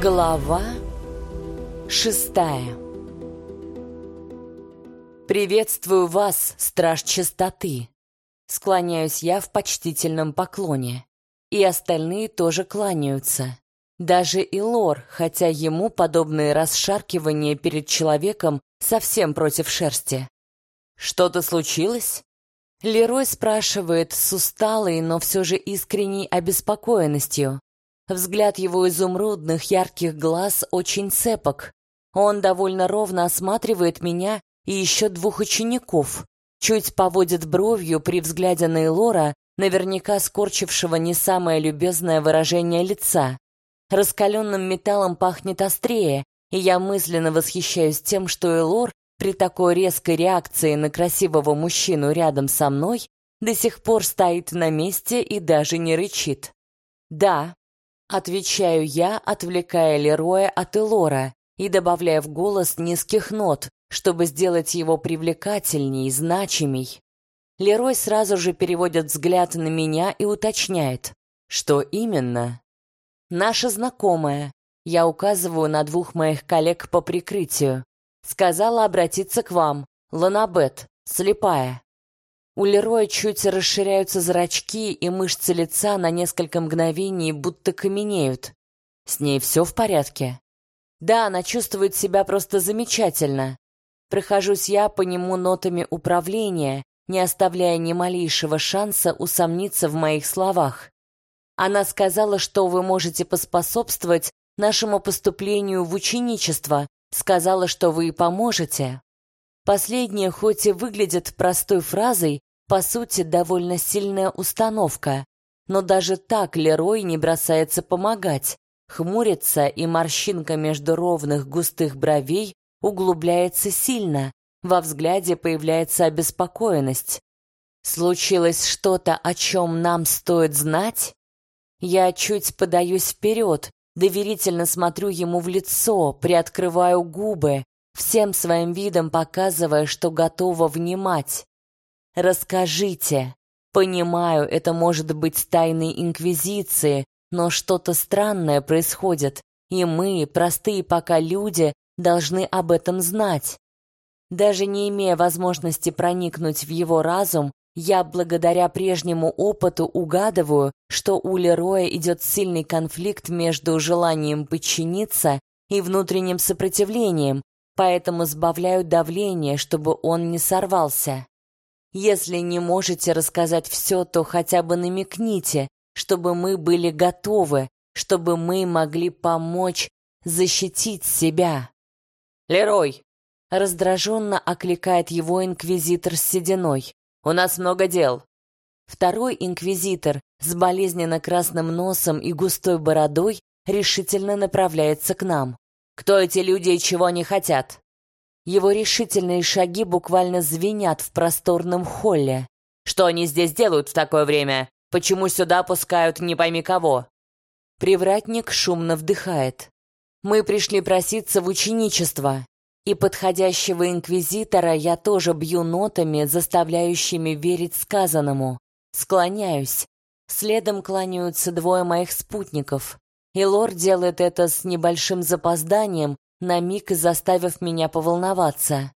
Глава шестая «Приветствую вас, страж чистоты!» Склоняюсь я в почтительном поклоне. И остальные тоже кланяются. Даже Илор, хотя ему подобные расшаркивания перед человеком совсем против шерсти. «Что-то случилось?» Лерой спрашивает с усталой, но все же искренней обеспокоенностью. Взгляд его изумрудных ярких глаз очень цепок. Он довольно ровно осматривает меня и еще двух учеников. Чуть поводит бровью при взгляде на Элора, наверняка скорчившего не самое любезное выражение лица. Раскаленным металлом пахнет острее, и я мысленно восхищаюсь тем, что Элор при такой резкой реакции на красивого мужчину рядом со мной до сих пор стоит на месте и даже не рычит. Да, Отвечаю я, отвлекая Лероя от Элора и добавляя в голос низких нот, чтобы сделать его привлекательней, значимей. Лерой сразу же переводит взгляд на меня и уточняет. Что именно? Наша знакомая. Я указываю на двух моих коллег по прикрытию. Сказала обратиться к вам. Ланабет, слепая. У Лероя чуть расширяются зрачки, и мышцы лица на несколько мгновений будто каменеют. С ней все в порядке? Да, она чувствует себя просто замечательно. Прохожусь я по нему нотами управления, не оставляя ни малейшего шанса усомниться в моих словах. Она сказала, что вы можете поспособствовать нашему поступлению в ученичество, сказала, что вы и поможете. Последнее хоть и выглядит простой фразой, по сути, довольно сильная установка, но даже так Лерой не бросается помогать, хмурится, и морщинка между ровных густых бровей углубляется сильно, во взгляде появляется обеспокоенность. Случилось что-то, о чем нам стоит знать? Я чуть подаюсь вперед, доверительно смотрю ему в лицо, приоткрываю губы, всем своим видом показывая, что готова внимать. Расскажите. Понимаю, это может быть тайной инквизиции, но что-то странное происходит, и мы, простые пока люди, должны об этом знать. Даже не имея возможности проникнуть в его разум, я благодаря прежнему опыту угадываю, что у Лероя идет сильный конфликт между желанием подчиниться и внутренним сопротивлением, поэтому сбавляю давление, чтобы он не сорвался. Если не можете рассказать все, то хотя бы намекните, чтобы мы были готовы, чтобы мы могли помочь защитить себя. «Лерой!» — раздраженно окликает его инквизитор с сединой. «У нас много дел». Второй инквизитор с болезненно красным носом и густой бородой решительно направляется к нам. «Кто эти люди и чего они хотят?» Его решительные шаги буквально звенят в просторном холле. Что они здесь делают в такое время? Почему сюда пускают не пойми кого? Привратник шумно вдыхает. Мы пришли проситься в ученичество, и подходящего инквизитора я тоже бью нотами, заставляющими верить сказанному. Склоняюсь. Следом кланяются двое моих спутников. И лорд делает это с небольшим запозданием, на миг заставив меня поволноваться.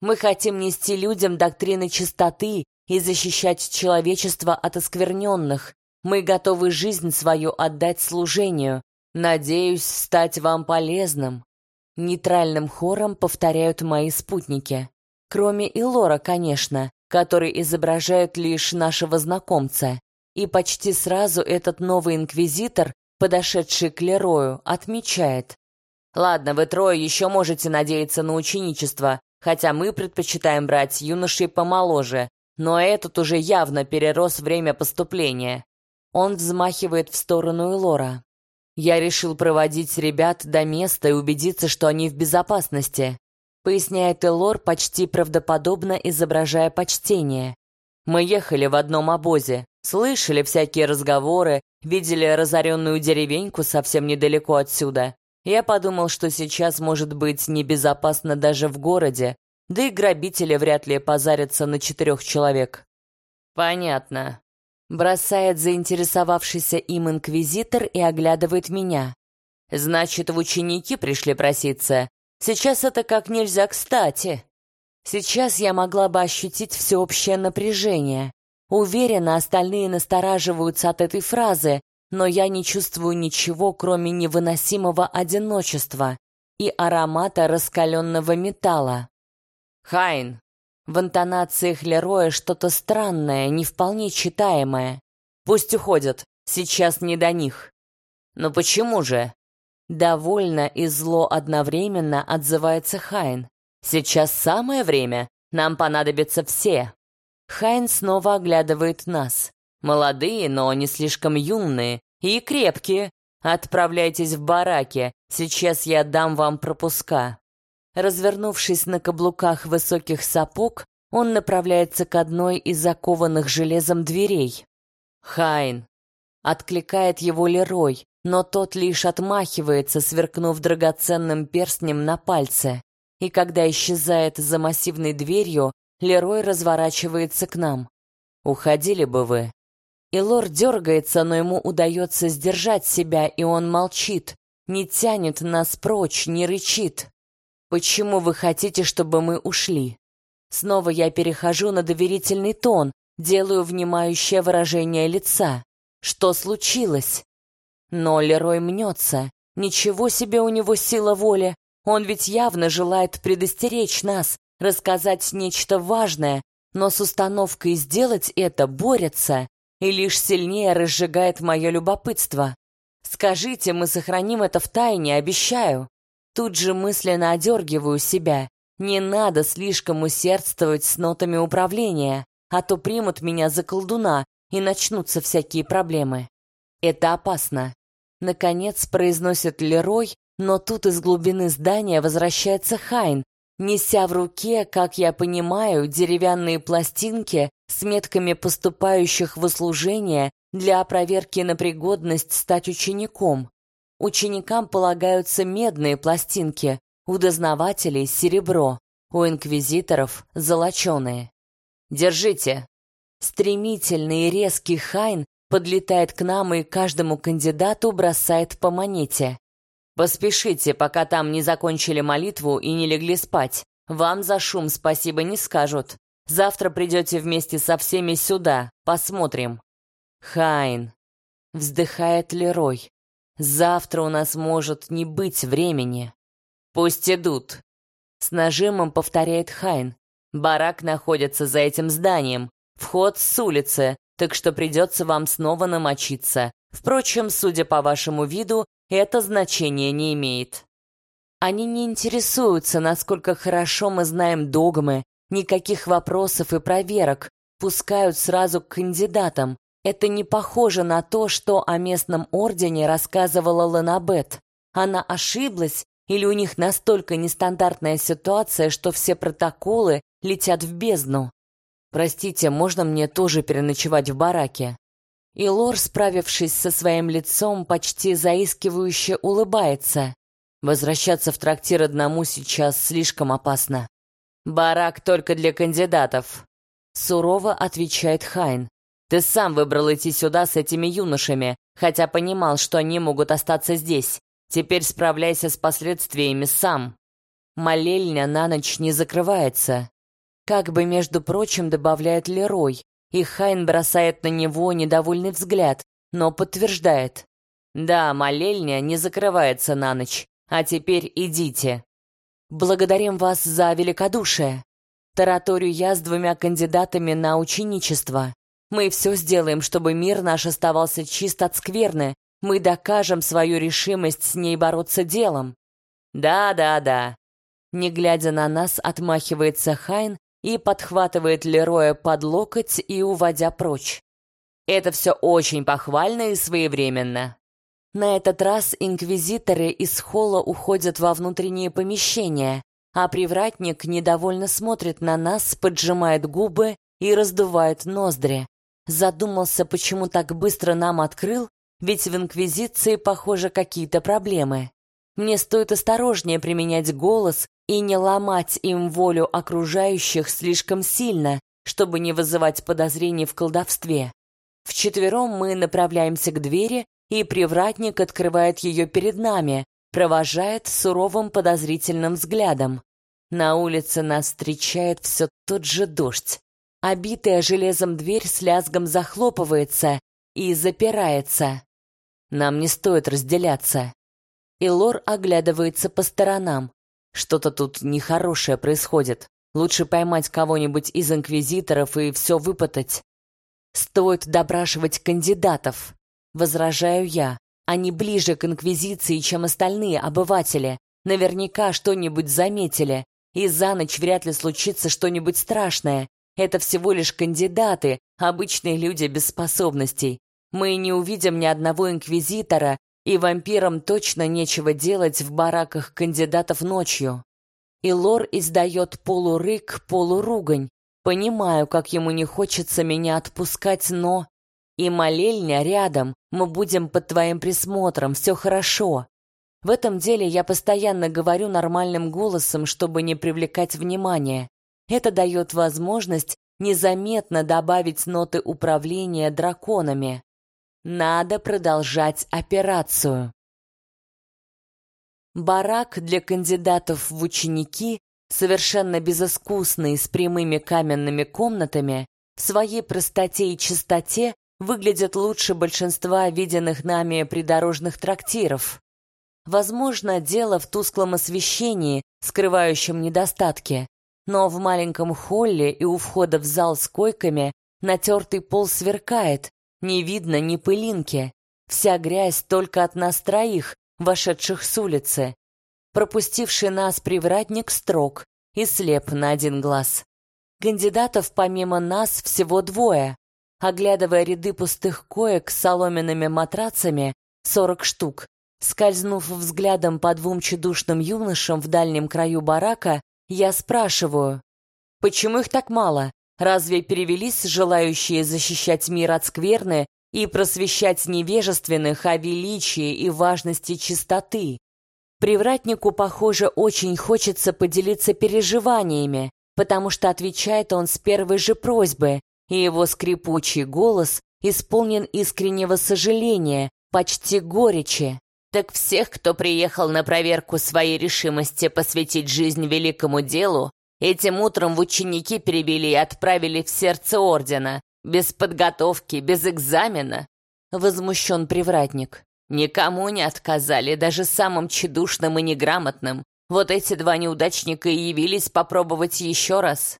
Мы хотим нести людям доктрины чистоты и защищать человечество от оскверненных. Мы готовы жизнь свою отдать служению. Надеюсь стать вам полезным. Нейтральным хором повторяют мои спутники. Кроме Илора, конечно, который изображает лишь нашего знакомца. И почти сразу этот новый инквизитор, подошедший к Лерою, отмечает. Ладно, вы трое еще можете надеяться на ученичество, хотя мы предпочитаем брать юношей помоложе, но этот уже явно перерос время поступления. Он взмахивает в сторону Элора. Я решил проводить ребят до места и убедиться, что они в безопасности, поясняет Элор, почти правдоподобно изображая почтение. Мы ехали в одном обозе, слышали всякие разговоры, видели разоренную деревеньку совсем недалеко отсюда. Я подумал, что сейчас может быть небезопасно даже в городе, да и грабители вряд ли позарятся на четырех человек. Понятно. Бросает заинтересовавшийся им инквизитор и оглядывает меня. Значит, в ученики пришли проситься. Сейчас это как нельзя кстати. Сейчас я могла бы ощутить всеобщее напряжение. Уверена, остальные настораживаются от этой фразы, но я не чувствую ничего, кроме невыносимого одиночества и аромата раскаленного металла. «Хайн!» В интонациях Лероя что-то странное, не вполне читаемое. «Пусть уходят, сейчас не до них». «Но почему же?» Довольно и зло одновременно отзывается Хайн. «Сейчас самое время, нам понадобятся все». Хайн снова оглядывает нас. Молодые, но не слишком юные. И крепкие. Отправляйтесь в бараки. Сейчас я дам вам пропуска. Развернувшись на каблуках высоких сапог, он направляется к одной из закованных железом дверей. «Хайн!» Откликает его Лерой, но тот лишь отмахивается, сверкнув драгоценным перстнем на пальце. И когда исчезает за массивной дверью, Лерой разворачивается к нам. «Уходили бы вы!» И лор дергается, но ему удается сдержать себя, и он молчит, не тянет нас прочь, не рычит. «Почему вы хотите, чтобы мы ушли?» Снова я перехожу на доверительный тон, делаю внимающее выражение лица. Что случилось? Но Лерой мнется. Ничего себе у него сила воли. Он ведь явно желает предостеречь нас, рассказать нечто важное, но с установкой сделать это борется и лишь сильнее разжигает мое любопытство. Скажите, мы сохраним это в тайне, обещаю. Тут же мысленно одергиваю себя. Не надо слишком усердствовать с нотами управления, а то примут меня за колдуна и начнутся всякие проблемы. Это опасно. Наконец произносит Лерой, но тут из глубины здания возвращается Хайн, неся в руке, как я понимаю, деревянные пластинки с метками поступающих в услужение для проверки на пригодность стать учеником. Ученикам полагаются медные пластинки, у дознавателей — серебро, у инквизиторов — золоченые. «Держите!» Стремительный и резкий Хайн подлетает к нам и каждому кандидату бросает по монете. Поспешите, пока там не закончили молитву и не легли спать. Вам за шум спасибо не скажут. Завтра придете вместе со всеми сюда. Посмотрим. Хайн. Вздыхает Лерой. Завтра у нас может не быть времени. Пусть идут. С нажимом повторяет Хайн. Барак находится за этим зданием. Вход с улицы, так что придется вам снова намочиться. Впрочем, судя по вашему виду, это значение не имеет. Они не интересуются, насколько хорошо мы знаем догмы, никаких вопросов и проверок, пускают сразу к кандидатам. Это не похоже на то, что о местном ордене рассказывала Ланабет. Она ошиблась или у них настолько нестандартная ситуация, что все протоколы летят в бездну? Простите, можно мне тоже переночевать в бараке? И Лор, справившись со своим лицом, почти заискивающе улыбается. Возвращаться в трактир одному сейчас слишком опасно. «Барак только для кандидатов», — сурово отвечает Хайн. «Ты сам выбрал идти сюда с этими юношами, хотя понимал, что они могут остаться здесь. Теперь справляйся с последствиями сам». Молельня на ночь не закрывается. Как бы, между прочим, добавляет Лерой, и Хайн бросает на него недовольный взгляд, но подтверждает. «Да, молельня не закрывается на ночь, а теперь идите». «Благодарим вас за великодушие», Тараторию я с двумя кандидатами на ученичество. Мы все сделаем, чтобы мир наш оставался чист от скверны. Мы докажем свою решимость с ней бороться делом. Да, да, да. Не глядя на нас, отмахивается Хайн и подхватывает Лероя под локоть и уводя прочь. Это все очень похвально и своевременно. На этот раз инквизиторы из холла уходят во внутренние помещения, а привратник недовольно смотрит на нас, поджимает губы и раздувает ноздри. Задумался, почему так быстро нам открыл, ведь в Инквизиции, похоже, какие-то проблемы. Мне стоит осторожнее применять голос и не ломать им волю окружающих слишком сильно, чтобы не вызывать подозрений в колдовстве. Вчетвером мы направляемся к двери, и привратник открывает ее перед нами, провожает суровым подозрительным взглядом. На улице нас встречает все тот же дождь. Обитая железом дверь с лязгом захлопывается и запирается. Нам не стоит разделяться. И Лор оглядывается по сторонам. Что-то тут нехорошее происходит. Лучше поймать кого-нибудь из инквизиторов и все выпытать. Стоит допрашивать кандидатов. Возражаю я. Они ближе к инквизиции, чем остальные обыватели. Наверняка что-нибудь заметили. И за ночь вряд ли случится что-нибудь страшное. Это всего лишь кандидаты, обычные люди без способностей. Мы не увидим ни одного инквизитора, и вампирам точно нечего делать в бараках кандидатов ночью. И Лор издает полурык, полуругань. Понимаю, как ему не хочется меня отпускать, но... И молельня рядом, мы будем под твоим присмотром, все хорошо. В этом деле я постоянно говорю нормальным голосом, чтобы не привлекать внимания. Это дает возможность незаметно добавить ноты управления драконами. Надо продолжать операцию. Барак для кандидатов в ученики, совершенно безыскусный, с прямыми каменными комнатами, в своей простоте и чистоте выглядят лучше большинства виденных нами придорожных трактиров. Возможно, дело в тусклом освещении, скрывающем недостатки, но в маленьком холле и у входа в зал с койками натертый пол сверкает, не видно ни пылинки. Вся грязь только от нас троих, вошедших с улицы. Пропустивший нас привратник строг и слеп на один глаз. Кандидатов помимо нас всего двое. Оглядывая ряды пустых коек с соломенными матрацами, сорок штук, скользнув взглядом по двум чудушным юношам в дальнем краю барака, я спрашиваю, почему их так мало? Разве перевелись желающие защищать мир от скверны и просвещать невежественных о величии и важности чистоты? Привратнику, похоже, очень хочется поделиться переживаниями, потому что отвечает он с первой же просьбы, и его скрипучий голос исполнен искреннего сожаления, почти горечи. Так всех, кто приехал на проверку своей решимости посвятить жизнь великому делу, Этим утром в ученики перебили и отправили в сердце ордена. Без подготовки, без экзамена. Возмущен привратник. Никому не отказали, даже самым тщедушным и неграмотным. Вот эти два неудачника и явились попробовать еще раз.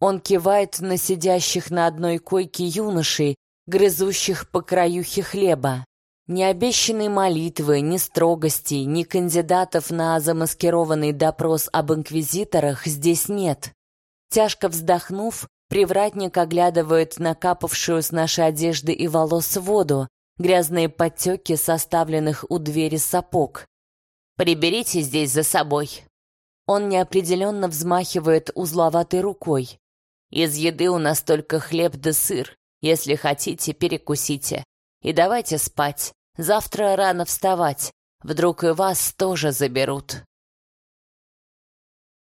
Он кивает на сидящих на одной койке юношей, грызущих по краюхе хлеба. Ни обещанной молитвы, ни строгостей, ни кандидатов на замаскированный допрос об инквизиторах здесь нет. Тяжко вздохнув, привратник оглядывает накапавшую с нашей одежды и волос воду, грязные подтеки составленных у двери сапог. «Приберите здесь за собой». Он неопределенно взмахивает узловатой рукой. «Из еды у нас только хлеб да сыр. Если хотите, перекусите. И давайте спать. Завтра рано вставать. Вдруг и вас тоже заберут.